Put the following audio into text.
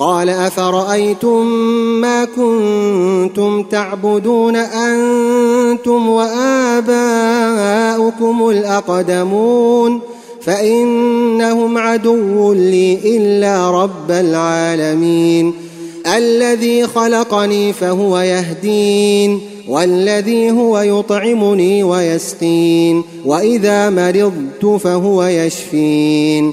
قال أفرأيتم ما كنتم تعبدون أنتم وآباؤكم الأقدمون فإنهم عدو لي إلا رب العالمين الذي خلقني فهو يهدين والذي هو يطعمني ويسقين وإذا مرضت فهو يشفين